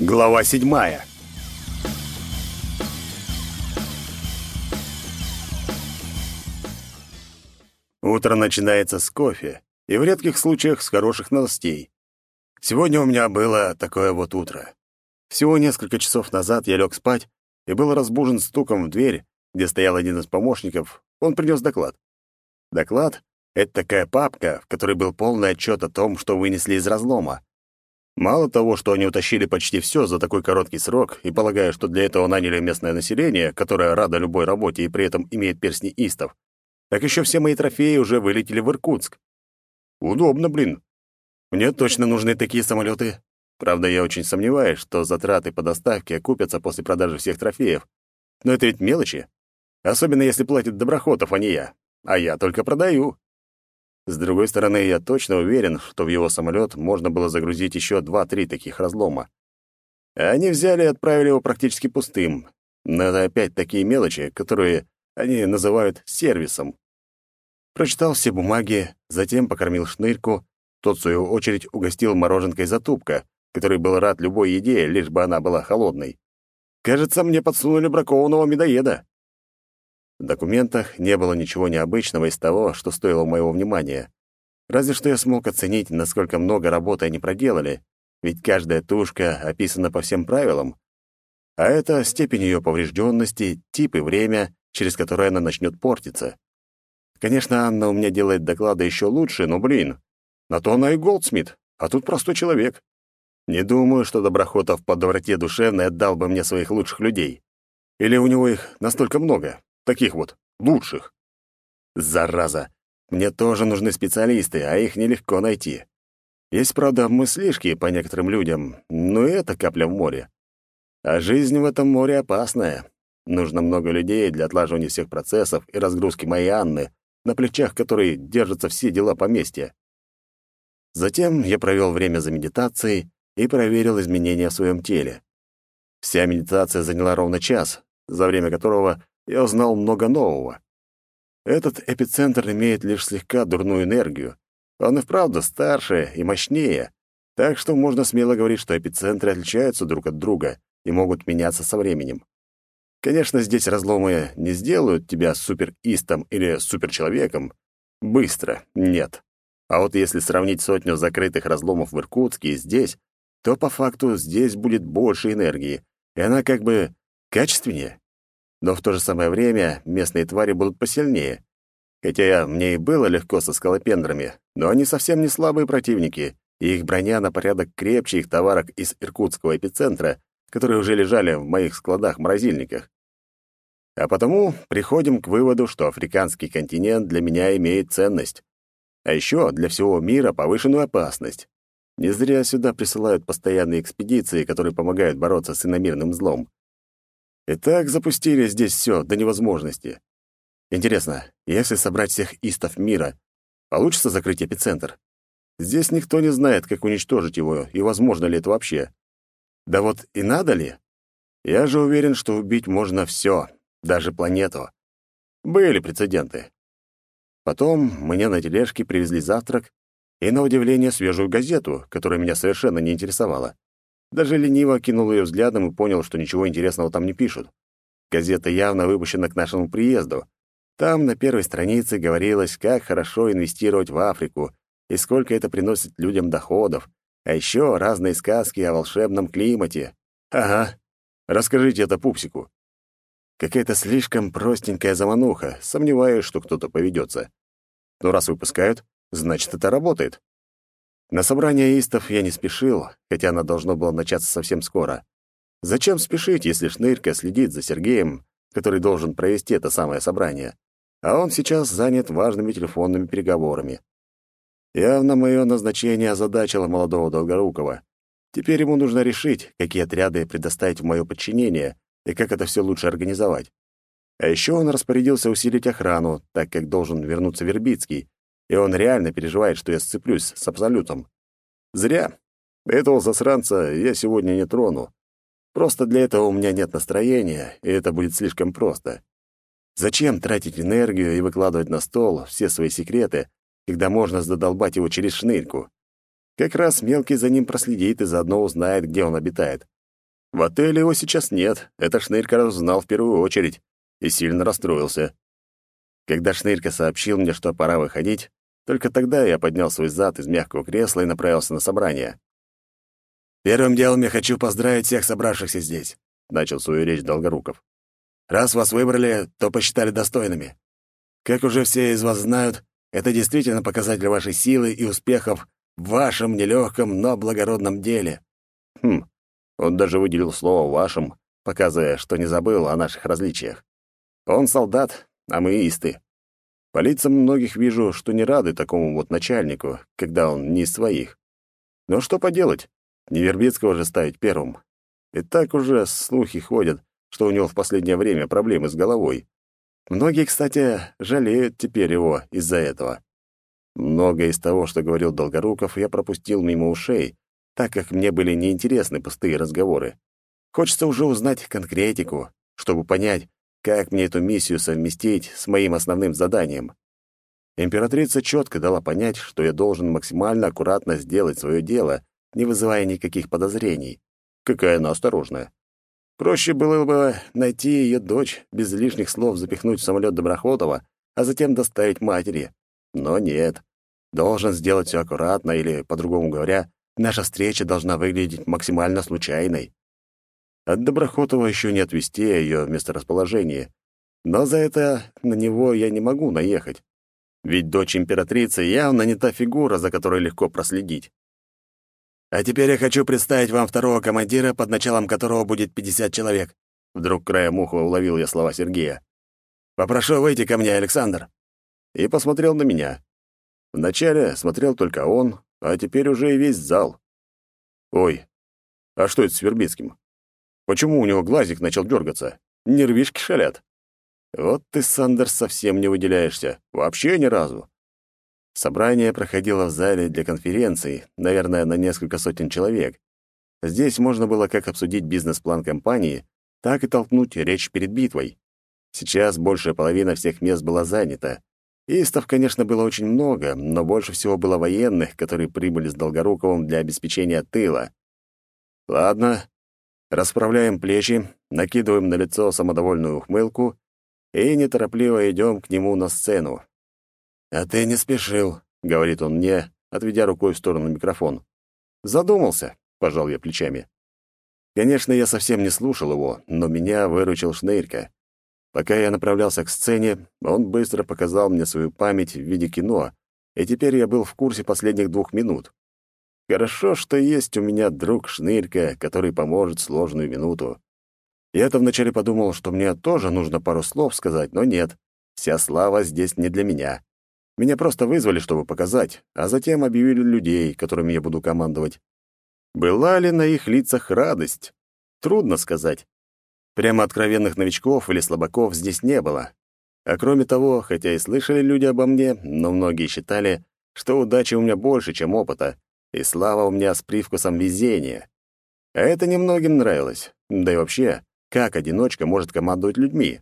Глава седьмая. Утро начинается с кофе, и в редких случаях с хороших новостей. Сегодня у меня было такое вот утро. Всего несколько часов назад я лег спать и был разбужен стуком в дверь, где стоял один из помощников. Он принес доклад. Доклад — это такая папка, в которой был полный отчет о том, что вынесли из разлома. Мало того, что они утащили почти все за такой короткий срок, и полагаю, что для этого наняли местное население, которое радо любой работе и при этом имеет перстни истов, так еще все мои трофеи уже вылетели в Иркутск. Удобно, блин. Мне точно нужны такие самолеты. Правда, я очень сомневаюсь, что затраты по доставке окупятся после продажи всех трофеев. Но это ведь мелочи. Особенно если платит Доброхотов, а не я. А я только продаю. С другой стороны, я точно уверен, что в его самолет можно было загрузить еще два-три таких разлома. Они взяли и отправили его практически пустым. Но это опять такие мелочи, которые они называют сервисом. Прочитал все бумаги, затем покормил шнырьку. Тот, в свою очередь, угостил мороженкой затупка, который был рад любой еде, лишь бы она была холодной. Кажется, мне подсунули бракованного медоеда. В документах не было ничего необычного из того, что стоило моего внимания. Разве что я смог оценить, насколько много работы они проделали, ведь каждая тушка описана по всем правилам. А это степень ее поврежденности, тип и время, через которое она начнет портиться. Конечно, Анна у меня делает доклады еще лучше, но, блин, на то она и Голдсмит, а тут простой человек. Не думаю, что Доброхотов по доброте душевной отдал бы мне своих лучших людей. Или у него их настолько много. Таких вот, лучших. Зараза. Мне тоже нужны специалисты, а их нелегко найти. Есть, правда, мыслишки по некоторым людям, но это капля в море. А жизнь в этом море опасная. Нужно много людей для отлаживания всех процессов и разгрузки моей Анны, на плечах которой держатся все дела поместья. Затем я провел время за медитацией и проверил изменения в своем теле. Вся медитация заняла ровно час, за время которого я узнал много нового. Этот эпицентр имеет лишь слегка дурную энергию. Он и вправду старше и мощнее, так что можно смело говорить, что эпицентры отличаются друг от друга и могут меняться со временем. Конечно, здесь разломы не сделают тебя суперистом или суперчеловеком. Быстро, нет. А вот если сравнить сотню закрытых разломов в Иркутске и здесь, то по факту здесь будет больше энергии, и она как бы качественнее. Но в то же самое время местные твари будут посильнее. Хотя мне и было легко со скалопендрами, но они совсем не слабые противники, и их броня на порядок крепче их товарок из иркутского эпицентра, которые уже лежали в моих складах-морозильниках. А потому приходим к выводу, что африканский континент для меня имеет ценность. А еще для всего мира повышенную опасность. Не зря сюда присылают постоянные экспедиции, которые помогают бороться с иномирным злом. И так запустили здесь все до невозможности. Интересно, если собрать всех истов мира, получится закрыть эпицентр? Здесь никто не знает, как уничтожить его, и возможно ли это вообще. Да вот и надо ли? Я же уверен, что убить можно все, даже планету. Были прецеденты. Потом мне на тележке привезли завтрак и, на удивление, свежую газету, которая меня совершенно не интересовала. Даже лениво кинул ее взглядом и понял, что ничего интересного там не пишут. Газета явно выпущена к нашему приезду. Там на первой странице говорилось, как хорошо инвестировать в Африку и сколько это приносит людям доходов, а еще разные сказки о волшебном климате. Ага, расскажите это пупсику. Какая-то слишком простенькая замануха, сомневаюсь, что кто-то поведется. Но раз выпускают, значит, это работает. На собрание истов я не спешил, хотя оно должно было начаться совсем скоро. Зачем спешить, если Шнырька следит за Сергеем, который должен провести это самое собрание? А он сейчас занят важными телефонными переговорами. Явно мое назначение озадачило молодого Долгорукова. Теперь ему нужно решить, какие отряды предоставить в мое подчинение и как это все лучше организовать. А еще он распорядился усилить охрану, так как должен вернуться Вербицкий, и он реально переживает, что я сцеплюсь с Абсолютом. Зря. Этого засранца я сегодня не трону. Просто для этого у меня нет настроения, и это будет слишком просто. Зачем тратить энергию и выкладывать на стол все свои секреты, когда можно задолбать его через шнырьку? Как раз мелкий за ним проследит и заодно узнает, где он обитает. В отеле его сейчас нет, это Шнырька разузнал в первую очередь и сильно расстроился. Когда Шнырька сообщил мне, что пора выходить, только тогда я поднял свой зад из мягкого кресла и направился на собрание. «Первым делом я хочу поздравить всех собравшихся здесь», — начал свою речь Долгоруков. «Раз вас выбрали, то посчитали достойными. Как уже все из вас знают, это действительно показатель вашей силы и успехов в вашем нелегком, но благородном деле». Хм, он даже выделил слово «вашем», показывая, что не забыл о наших различиях. Он солдат, а мы исты. По лицам многих вижу, что не рады такому вот начальнику, когда он не из своих. Но что поделать? Не Вербицкого же ставить первым. И так уже слухи ходят, что у него в последнее время проблемы с головой. Многие, кстати, жалеют теперь его из-за этого. Многое из того, что говорил Долгоруков, я пропустил мимо ушей, так как мне были неинтересны пустые разговоры. Хочется уже узнать конкретику, чтобы понять, как мне эту миссию совместить с моим основным заданием. Императрица четко дала понять, что я должен максимально аккуратно сделать свое дело, не вызывая никаких подозрений. Какая она осторожная. Проще было бы найти ее дочь, без лишних слов запихнуть в самолет Доброходова, а затем доставить матери. Но нет. Должен сделать все аккуратно, или, по-другому говоря, наша встреча должна выглядеть максимально случайной. От Доброхотова еще не отвести ее месторасположение. Но за это на него я не могу наехать. Ведь дочь императрицы явно не та фигура, за которой легко проследить. А теперь я хочу представить вам второго командира, под началом которого будет 50 человек. Вдруг краем уха уловил я слова Сергея. «Попрошу выйти ко мне, Александр». И посмотрел на меня. Вначале смотрел только он, а теперь уже и весь зал. Ой, а что это с Вербицким? Почему у него глазик начал дергаться? Нервишки шалят. Вот ты, Сандерс, совсем не выделяешься. Вообще ни разу. Собрание проходило в зале для конференций, наверное, на несколько сотен человек. Здесь можно было как обсудить бизнес-план компании, так и толкнуть речь перед битвой. Сейчас большая половина всех мест была занята. Истов, конечно, было очень много, но больше всего было военных, которые прибыли с Долгоруковым для обеспечения тыла. Ладно, расправляем плечи, накидываем на лицо самодовольную ухмылку и неторопливо идем к нему на сцену. «А ты не спешил», — говорит он мне, отведя рукой в сторону микрофон. «Задумался», — пожал я плечами. Конечно, я совсем не слушал его, но меня выручил Шнейрка. Пока я направлялся к сцене, он быстро показал мне свою память в виде кино, и теперь я был в курсе последних двух минут. Хорошо, что есть у меня друг Шнырька, который поможет сложную минуту. Я-то вначале подумал, что мне тоже нужно пару слов сказать, но нет. Вся слава здесь не для меня. Меня просто вызвали, чтобы показать, а затем объявили людей, которыми я буду командовать. Была ли на их лицах радость? Трудно сказать. Прямо откровенных новичков или слабаков здесь не было. А кроме того, хотя и слышали люди обо мне, но многие считали, что удачи у меня больше, чем опыта, и слава у меня с привкусом везения. А это немногим нравилось. Да и вообще, как одиночка может командовать людьми?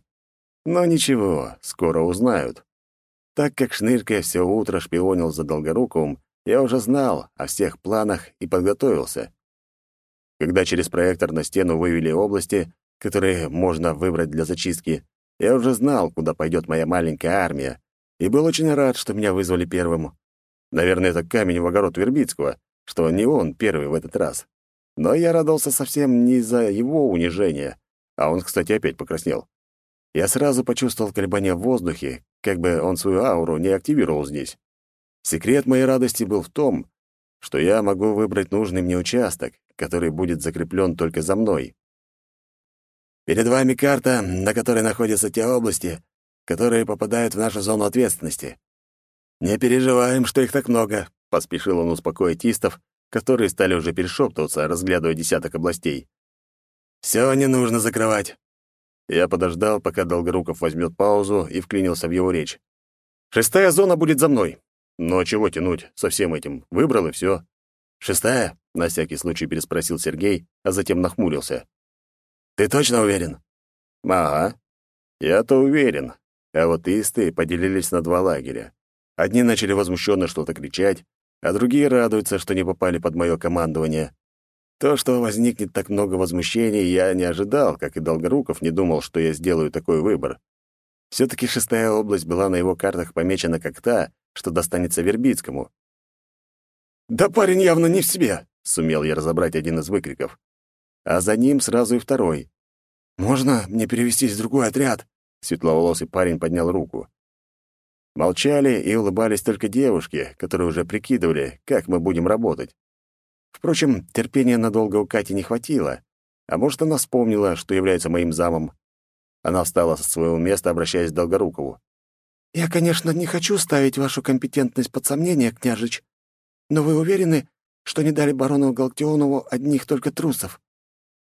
Но ничего, скоро узнают. Так как Шнырька все утро шпионил за Долгоруковым, я уже знал о всех планах и подготовился. Когда через проектор на стену вывели области, которые можно выбрать для зачистки, я уже знал, куда пойдет моя маленькая армия, и был очень рад, что меня вызвали первым. Наверное, это камень в огород Вербицкого, что не он первый в этот раз. Но я радовался совсем не из-за его унижения, а он, кстати, опять покраснел. Я сразу почувствовал колебания в воздухе, как бы он свою ауру не активировал здесь. Секрет моей радости был в том, что я могу выбрать нужный мне участок, который будет закреплен только за мной. Перед вами карта, на которой находятся те области, которые попадают в нашу зону ответственности. «Не переживаем, что их так много», — поспешил он успокоить истов, которые стали уже перешептываться, разглядывая десяток областей. «Все не нужно закрывать». Я подождал, пока Долгоруков возьмет паузу и вклинился в его речь. «Шестая зона будет за мной. Но чего тянуть со всем этим? Выбрал и все. «Шестая?» — на всякий случай переспросил Сергей, а затем нахмурился. «Ты точно уверен?» «Ага. Я-то уверен. А вот исты поделились на два лагеря. Одни начали возмущенно что-то кричать, а другие радуются, что не попали под мое командование. То, что возникнет так много возмущений, я не ожидал, как и Долгоруков не думал, что я сделаю такой выбор. Все-таки шестая область была на его картах помечена как та, что достанется Вербицкому. «Да парень явно не в себе!» — сумел я разобрать один из выкриков. А за ним сразу и второй. «Можно мне перевестись в другой отряд?» Светловолосый парень поднял руку. Молчали и улыбались только девушки, которые уже прикидывали, как мы будем работать. Впрочем, терпения надолго у Кати не хватило. А может, она вспомнила, что является моим замом. Она встала со своего места, обращаясь к Долгорукову. «Я, конечно, не хочу ставить вашу компетентность под сомнение, княжич, но вы уверены, что не дали барону Галактионову одних только трусов?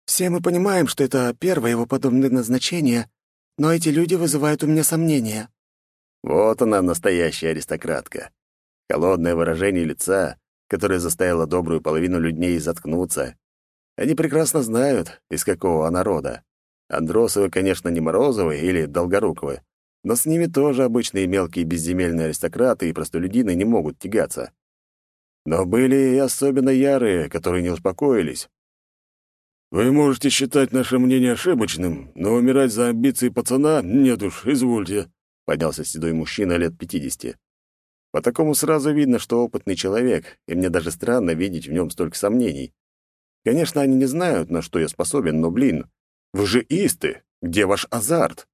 Все мы понимаем, что это первое его подобное назначение, но эти люди вызывают у меня сомнения». Вот она, настоящая аристократка. Холодное выражение лица, которое заставило добрую половину людей заткнуться. Они прекрасно знают, из какого она рода. Андросовы, конечно, не Морозовы или Долгоруковы, но с ними тоже обычные мелкие безземельные аристократы и простолюдины не могут тягаться. Но были и особенно ярые, которые не успокоились. «Вы можете считать наше мнение ошибочным, но умирать за амбиции пацана нет уж, извольте», — поднялся седой мужчина лет пятидесяти. По такому сразу видно, что опытный человек, и мне даже странно видеть в нем столько сомнений. Конечно, они не знают, на что я способен, но, блин, вы же исты! Где ваш азарт?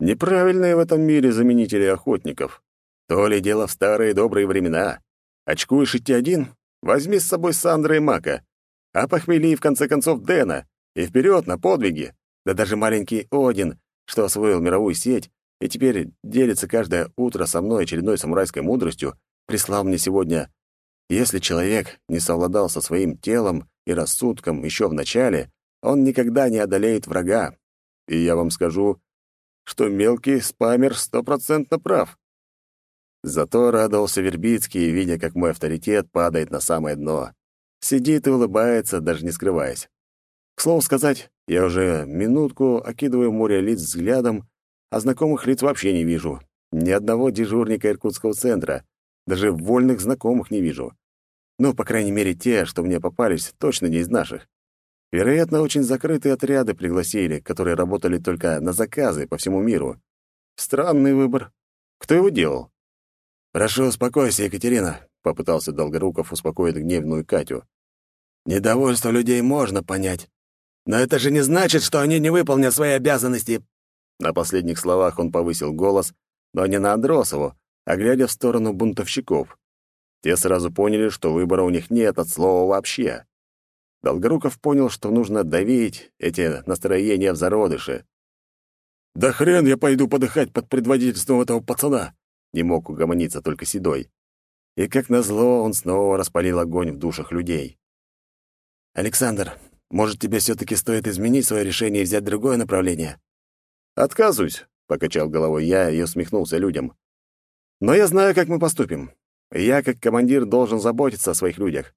Неправильные в этом мире заменители охотников. То ли дело в старые добрые времена. Очкуешь идти один? Возьми с собой Сандра и Мака. А похмели, в конце концов, Дэна. И вперед на подвиги. Да даже маленький Один, что освоил мировую сеть и теперь делится каждое утро со мной очередной самурайской мудростью, прислал мне сегодня «Если человек не совладал со своим телом и рассудком еще в начале, он никогда не одолеет врага. И я вам скажу, что мелкий спамер стопроцентно прав. Зато радовался Вербицкий, видя, как мой авторитет падает на самое дно. Сидит и улыбается, даже не скрываясь. К слову сказать, я уже минутку окидываю море лиц взглядом, а знакомых лиц вообще не вижу. Ни одного дежурника Иркутского центра. Даже вольных знакомых не вижу. Ну, по крайней мере, те, что мне попались, точно не из наших. Вероятно, очень закрытые отряды пригласили, которые работали только на заказы по всему миру. Странный выбор. Кто его делал? «Прошу, успокойся, Екатерина», — попытался Долгоруков успокоить гневную Катю. «Недовольство людей можно понять. Но это же не значит, что они не выполнят свои обязанности». На последних словах он повысил голос, но не на Андросову, а глядя в сторону бунтовщиков. Те сразу поняли, что выбора у них нет от слова вообще. Долгоруков понял, что нужно давить эти настроения в зародыше. «Да хрен я пойду подыхать под предводительством этого пацана!» Не мог угомониться только Седой. И, как назло, он снова распалил огонь в душах людей. «Александр, может, тебе все-таки стоит изменить свое решение и взять другое направление?» «Отказываюсь», — покачал головой я и усмехнулся людям. «Но я знаю, как мы поступим. Я, как командир, должен заботиться о своих людях.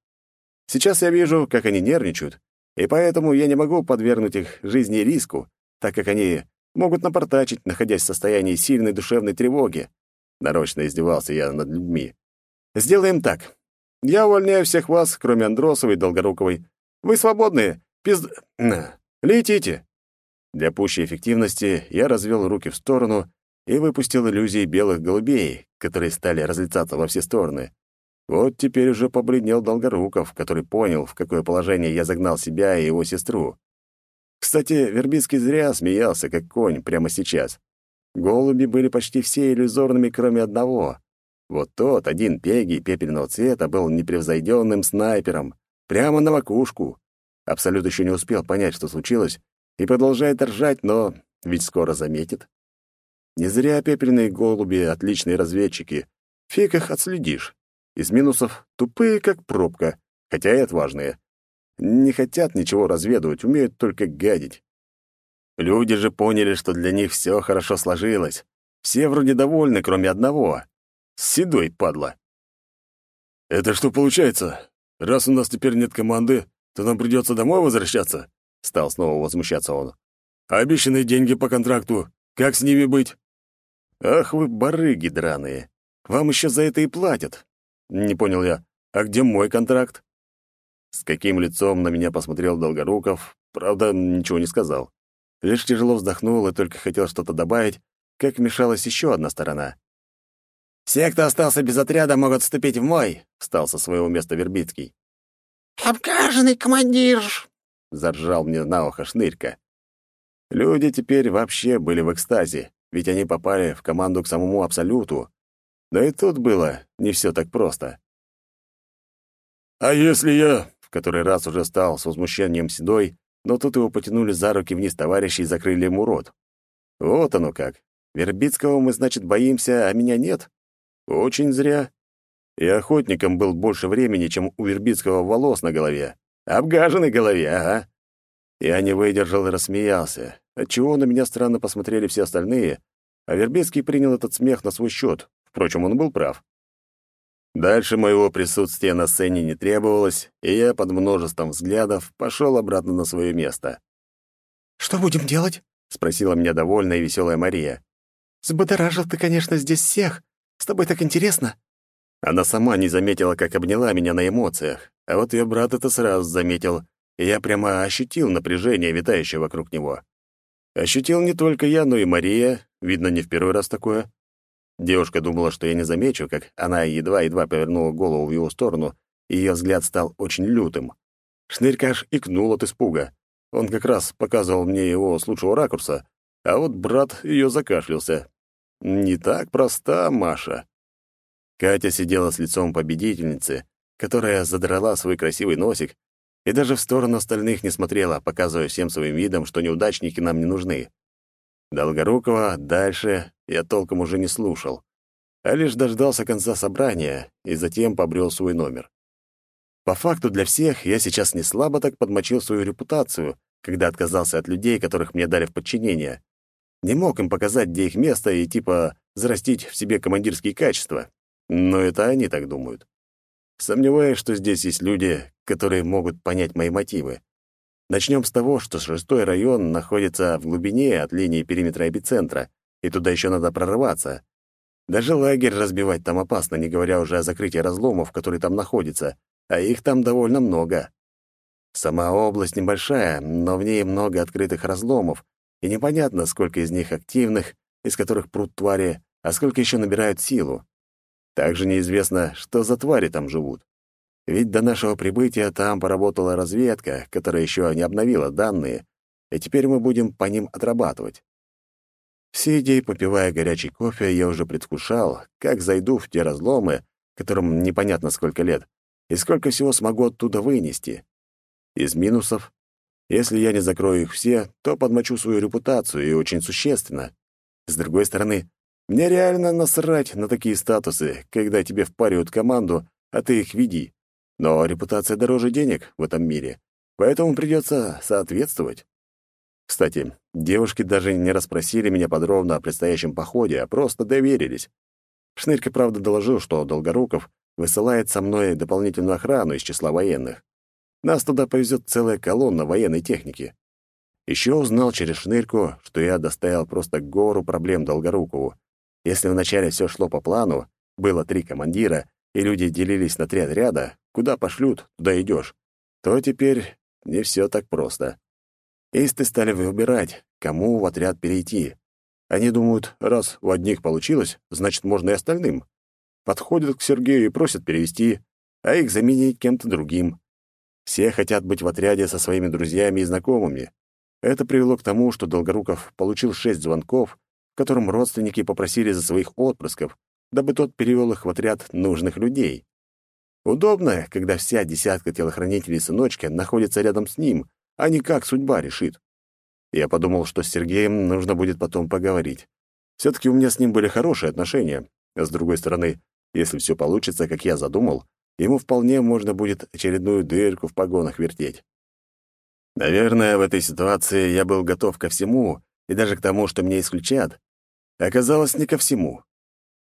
Сейчас я вижу, как они нервничают, и поэтому я не могу подвергнуть их жизни риску, так как они могут напортачить, находясь в состоянии сильной душевной тревоги. Нарочно издевался я над людьми. Сделаем так. Я увольняю всех вас, кроме Андросовой и Долгоруковой. Вы свободные. Пиз... Летите. Для пущей эффективности я развел руки в сторону и выпустил иллюзии белых голубей, которые стали разлетаться во все стороны. Вот теперь уже побледнел Долгоруков, который понял, в какое положение я загнал себя и его сестру. Кстати, Вербицкий зря смеялся, как конь, прямо сейчас. Голуби были почти все иллюзорными, кроме одного. Вот тот, один пеги пепельного цвета, был непревзойденным снайпером. Прямо на макушку. Абсолют еще не успел понять, что случилось, и продолжает ржать, но ведь скоро заметит. Не зря пепельные голуби — отличные разведчики. Фиг их отследишь. Из минусов — тупые, как пробка, хотя и отважные. Не хотят ничего разведывать, умеют только гадить. Люди же поняли, что для них все хорошо сложилось. Все вроде довольны, кроме одного. Седой, падла. «Это что получается? Раз у нас теперь нет команды, то нам придется домой возвращаться?» Стал снова возмущаться он. «А обещанные деньги по контракту, как с ними быть?» «Ах вы, барыги драные! Вам еще за это и платят. Не понял я, а где мой контракт? С каким лицом на меня посмотрел Долгоруков, правда, ничего не сказал. Лишь тяжело вздохнул и только хотел что-то добавить, как вмешалась еще одна сторона. «Все, кто остался без отряда, могут вступить в мой», — встал со своего места Вербицкий. «Обкаженный командир!» — заржал мне на ухо шнырька. Люди теперь вообще были в экстазе, ведь они попали в команду к самому Абсолюту. Но и тут было не все так просто. «А если я...» — в который раз уже стал с возмущением седой, но тут его потянули за руки вниз товарищи и закрыли ему рот. Вот оно как. Вербицкого мы, значит, боимся, а меня нет? Очень зря. И охотником был больше времени, чем у Вербицкого волос на голове. Обгаженной голове, ага. Я не выдержал и рассмеялся, отчего на меня странно посмотрели все остальные, а Вербицкий принял этот смех на свой счет. Впрочем, он был прав. Дальше моего присутствия на сцене не требовалось, и я под множеством взглядов пошел обратно на свое место. «Что будем делать?» — спросила меня довольная и веселая Мария. «Взбодоражил ты, конечно, здесь всех. С тобой так интересно». Она сама не заметила, как обняла меня на эмоциях, а вот ее брат это сразу заметил, и я прямо ощутил напряжение, витающее вокруг него. Ощутил не только я, но и Мария, видно, не в первый раз такое. Девушка думала, что я не замечу, как она едва-едва повернула голову в его сторону, и ее взгляд стал очень лютым. Шнырька икнул от испуга. Он как раз показывал мне его с лучшего ракурса, а вот брат ее закашлялся. Не так проста Маша. Катя сидела с лицом победительницы, которая задрала свой красивый носик и даже в сторону остальных не смотрела, показывая всем своим видом, что неудачники нам не нужны. Долгорукова дальше я толком уже не слушал, а лишь дождался конца собрания и затем побрел свой номер. По факту для всех я сейчас не слабо так подмочил свою репутацию, когда отказался от людей, которых мне дали в подчинение. Не мог им показать, где их место, и типа зарастить в себе командирские качества. Но это они так думают. Сомневаюсь, что здесь есть люди, которые могут понять мои мотивы. Начнем с того, что шестой район находится в глубине от линии периметра эпицентра, и туда еще надо прорываться. Даже лагерь разбивать там опасно, не говоря уже о закрытии разломов, которые там находятся, а их там довольно много. Сама область небольшая, но в ней много открытых разломов, и непонятно, сколько из них активных, из которых прут твари, а сколько еще набирают силу. Также неизвестно, что за твари там живут. Ведь до нашего прибытия там поработала разведка, которая еще не обновила данные, и теперь мы будем по ним отрабатывать. Сидя и попивая горячий кофе, я уже предвкушал, как зайду в те разломы, которым непонятно сколько лет, и сколько всего смогу оттуда вынести. Из минусов, если я не закрою их все, то подмочу свою репутацию, и очень существенно. С другой стороны, мне реально насрать на такие статусы, когда тебе впаривают команду, а ты их веди. Но репутация дороже денег в этом мире, поэтому придется соответствовать. Кстати, девушки даже не расспросили меня подробно о предстоящем походе, а просто доверились. Шнырька, правда, доложил, что Долгоруков высылает со мной дополнительную охрану из числа военных. Нас туда повезет целая колонна военной техники. Еще узнал через Шнырьку, что я доставил просто гору проблем Долгорукову. Если вначале все шло по плану, было три командира, и люди делились на три отряда, куда пошлют, туда идешь, то теперь не все так просто. Исты стали выбирать, кому в отряд перейти. Они думают, раз у одних получилось, значит, можно и остальным. Подходят к Сергею и просят перевести, а их заменить кем-то другим. Все хотят быть в отряде со своими друзьями и знакомыми. Это привело к тому, что Долгоруков получил шесть звонков, в котором родственники попросили за своих отпрысков, дабы тот перевел их в отряд нужных людей. Удобно, когда вся десятка телохранителей сыночка находится рядом с ним, а не как судьба решит. Я подумал, что с Сергеем нужно будет потом поговорить. Все-таки у меня с ним были хорошие отношения. А с другой стороны, если все получится, как я задумал, ему вполне можно будет очередную дырку в погонах вертеть. Наверное, в этой ситуации я был готов ко всему, и даже к тому, что меня исключат. Оказалось, не ко всему.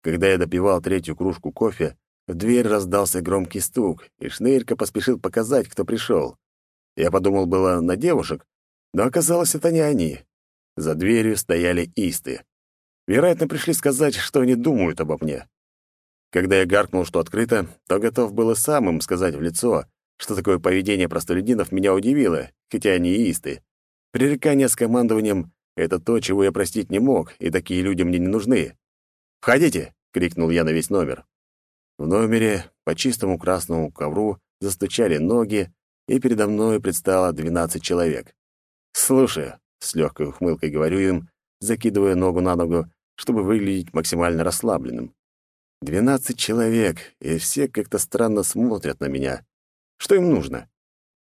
Когда я допивал третью кружку кофе, в дверь раздался громкий стук, и Шнырька поспешил показать, кто пришел. Я подумал было на девушек, но оказалось, это не они. За дверью стояли исты. Вероятно, пришли сказать, что они думают обо мне. Когда я гаркнул, что открыто, то готов был и сказать в лицо, что такое поведение простолюдинов меня удивило, хотя они и исты. Пререкание с командованием — это то, чего я простить не мог, и такие люди мне не нужны. «Входите!» — крикнул я на весь номер. В номере по чистому красному ковру застучали ноги, и передо мной предстало двенадцать человек. «Слушай», — с легкой ухмылкой говорю им, закидывая ногу на ногу, чтобы выглядеть максимально расслабленным. Двенадцать человек, и все как-то странно смотрят на меня. Что им нужно?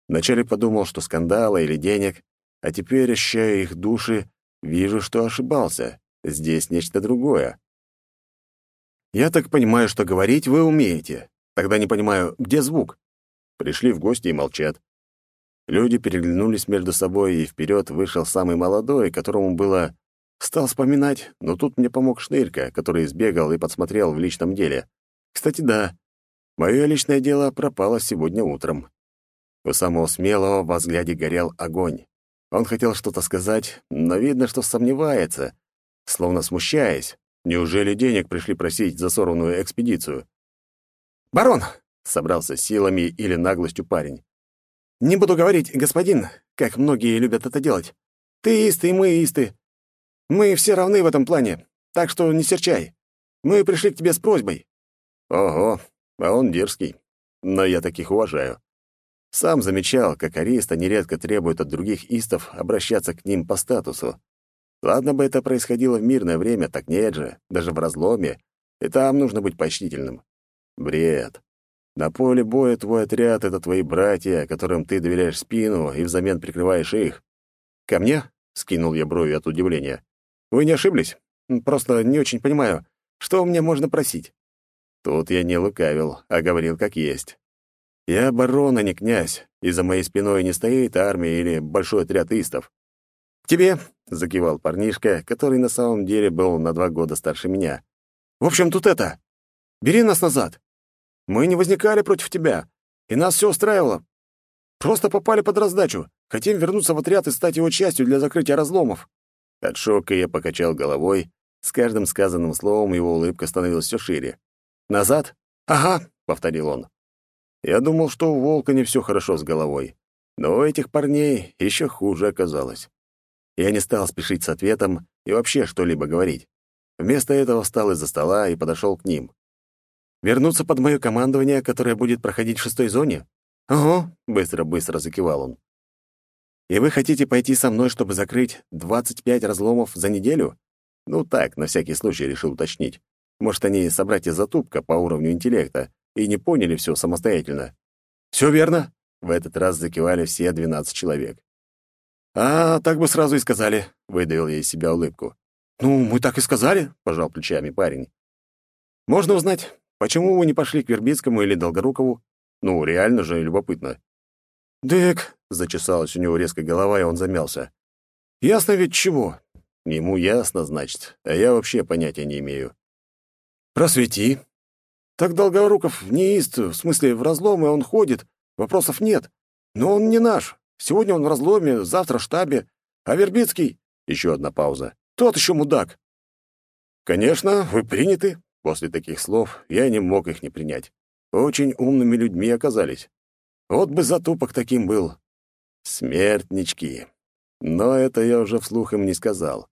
Вначале подумал, что скандала или денег, а теперь, ощущая их души, вижу, что ошибался. Здесь нечто другое. Я так понимаю, что говорить вы умеете. Тогда не понимаю, где звук? Пришли в гости и молчат. Люди переглянулись между собой, и вперед вышел самый молодой, которому было... Стал вспоминать, но тут мне помог Шнырька, который сбегал и подсмотрел в личном деле. Кстати, да, мое личное дело пропало сегодня утром. У самого смелого во взгляде горел огонь. Он хотел что-то сказать, но видно, что сомневается, словно смущаясь. Неужели денег пришли просить за сорванную экспедицию? «Барон!» — собрался силами или наглостью парень. «Не буду говорить, господин, как многие любят это делать. Ты истый, мы исты. Мы все равны в этом плане, так что не серчай. Мы пришли к тебе с просьбой». «Ого, а он дерзкий. Но я таких уважаю. Сам замечал, как ариста нередко требуют от других истов обращаться к ним по статусу. Ладно бы это происходило в мирное время, так нет же, даже в разломе. И там нужно быть почтительным. Бред. На поле боя твой отряд — это твои братья, которым ты доверяешь спину и взамен прикрываешь их. Ко мне? — скинул я брови от удивления. Вы не ошиблись? Просто не очень понимаю, что у меня можно просить. Тут я не лукавил, а говорил как есть. Я барон, а не князь, и за моей спиной не стоит армия или большой отряд истов тебе», — закивал парнишка, который на самом деле был на два года старше меня. «В общем, тут это... Бери нас назад. Мы не возникали против тебя, и нас все устраивало. Просто попали под раздачу. Хотим вернуться в отряд и стать его частью для закрытия разломов». От шока я покачал головой. С каждым сказанным словом его улыбка становилась все шире. «Назад? Ага», — повторил он. Я думал, что у волка не все хорошо с головой, но у этих парней еще хуже оказалось. Я не стал спешить с ответом и вообще что-либо говорить. Вместо этого встал из-за стола и подошел к ним. «Вернуться под мое командование, которое будет проходить в шестой зоне?» «Ого», — быстро-быстро закивал он. «И вы хотите пойти со мной, чтобы закрыть 25 разломов за неделю?» Ну так, на всякий случай решил уточнить. Может, они собратья Затупка по уровню интеллекта и не поняли все самостоятельно. «Все верно», — в этот раз закивали все 12 человек. «А, так бы сразу и сказали», — выдавил я из себя улыбку. «Ну, мы так и сказали», — пожал плечами парень. «Можно узнать, почему вы не пошли к Вербицкому или Долгорукову? Ну, реально же любопытно». «Дык», — зачесалась у него резко голова, и он замялся. «Ясно ведь чего?» «Ему ясно, значит, а я вообще понятия не имею». «Просвети». «Так Долгоруков не ист, в смысле, в разломы он ходит, вопросов нет. Но он не наш, Сегодня он в разломе, завтра в штабе. А Вербицкий...» Еще одна пауза. «Тот еще мудак». «Конечно, вы приняты». После таких слов я не мог их не принять. Очень умными людьми оказались. Вот бы затупок таким был. Смертнички. Но это я уже вслух им не сказал.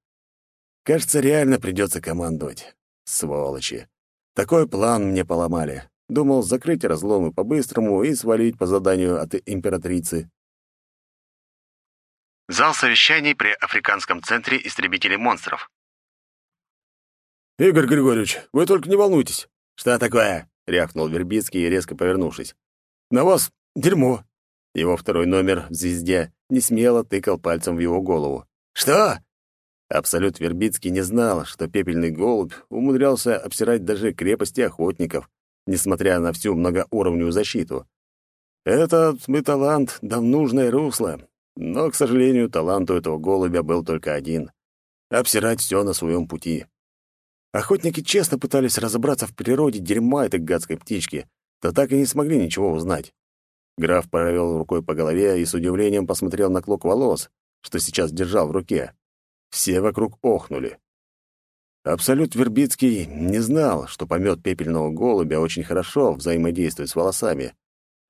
Кажется, реально придется командовать. Сволочи. Такой план мне поломали. Думал закрыть разломы по-быстрому и свалить по заданию от императрицы. Зал совещаний при Африканском центре истребителей монстров. «Игорь Григорьевич, вы только не волнуйтесь». «Что такое?» — рявкнул Вербицкий, резко повернувшись. «На вас дерьмо». Его второй номер в «Звезде» не смело тыкал пальцем в его голову. «Что?» Абсолют Вербицкий не знал, что пепельный голубь умудрялся обсирать даже крепости охотников, несмотря на всю многоуровневую защиту. Этот бы талант да в нужное русло, но, к сожалению, талант у этого голубя был только один — обсирать все на своем пути. Охотники честно пытались разобраться в природе дерьма этой гадской птички, но так и не смогли ничего узнать. Граф провел рукой по голове и с удивлением посмотрел на клок волос, что сейчас держал в руке. Все вокруг охнули. Абсолют Вербицкий не знал, что помет пепельного голубя очень хорошо взаимодействует с волосами.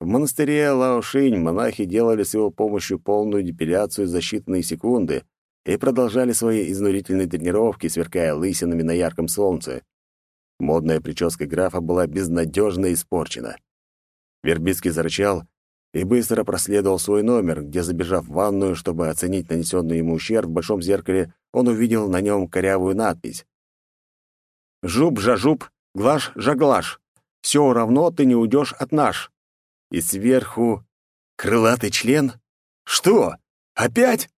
В монастыре Лаошинь монахи делали с его помощью полную депиляцию за считанные секунды и продолжали свои изнурительные тренировки, сверкая лысинами на ярком солнце. Модная прическа графа была безнадежно испорчена. Вербицкий зарычал и быстро проследовал свой номер, где, забежав в ванную, чтобы оценить нанесенный ему ущерб, в большом зеркале он увидел на нем корявую надпись. «Жуб-жажуб, глаш-жаглаш. Все равно ты не уйдешь от наш». И сверху «Крылатый член? Что? Опять?»